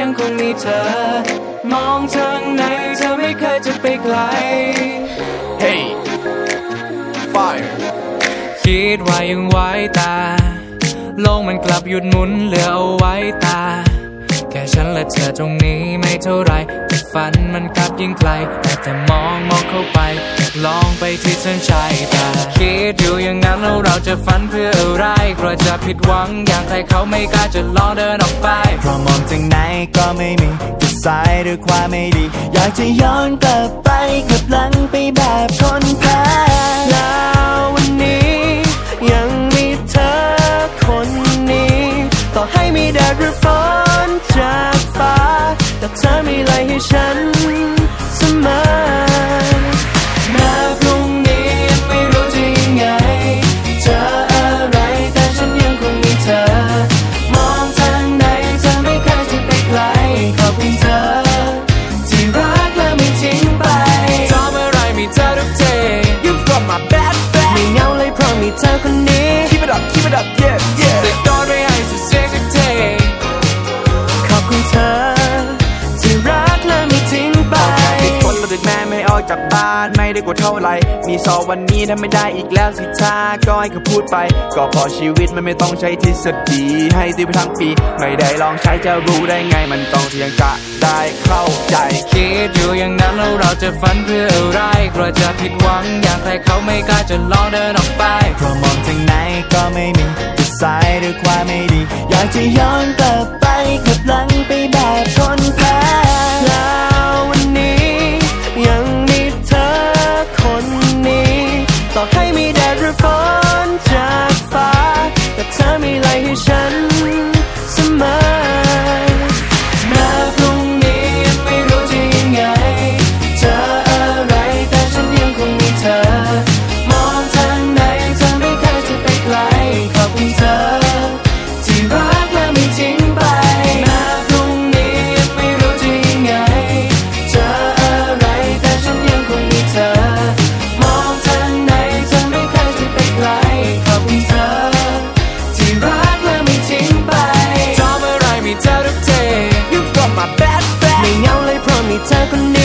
ยังคงมีเธอ มองทางไหนเธอไม่เคยจะไปไกล Hey Fire คิดว่ายังไว้ตา โลกมันกลับหยุดหมุนเหลือเอาไว้ตา แค่ฉันและเธอตรงนี้ไม่เท่าไรแต่ฝันมันกลับยิ่งไกลแต่แต่มองมองเข้าไปอยาก ลองไปที่เส้นชัยตาคิดอยู่อย่างนั้นแล้วเราจะฝันเพื่ออะไรกลัวจะผิดหวังอย่างใครเขาไม่กล้าจะลองเดินออกไปเพราะมองจากไหนก็ไม่มีจะสายหรือความไม่ดี อยากจะย้อนกลับไปกลับหลังไปแบบคนแพ้แล้ววันนี้ ยังมีเธอคนนี้ ต่อให้มีแดดหรือฝนจากฟ้าแต่เธอมีอะไรให้ฉันเสมอ ธอคนนี้ Keep it up Keep it up Yeah Yeah จากบ้านไม่ได้กว่าเท่าไหรมีสอบวันนี้ถ้าไม่ได้อีกแล้วสิท่าก็ให้เขาพูดไป ก็เพอชีวิตมันไม่ต้องใช้ทฤษฎีให้ตีไปทั้งปี ไม่ได้ลองใช้จะรู้ได้ไงมันต้องเสี่ยงจะได้เข้าใจ คิดอยู่อย่างนั้นแล้วเราจะฝันเพื่ออะไรกลัวจะผิดหวังอย่างใครเขาไม่กล้าจะลองเดินออกไปเพราะมองจากไหนก็ไม่มีจะสายหรือความไม่ดี อยากจะย้อนกลับไปกลับหลังไปแบบคนแพ้ ต่ มีเธอคน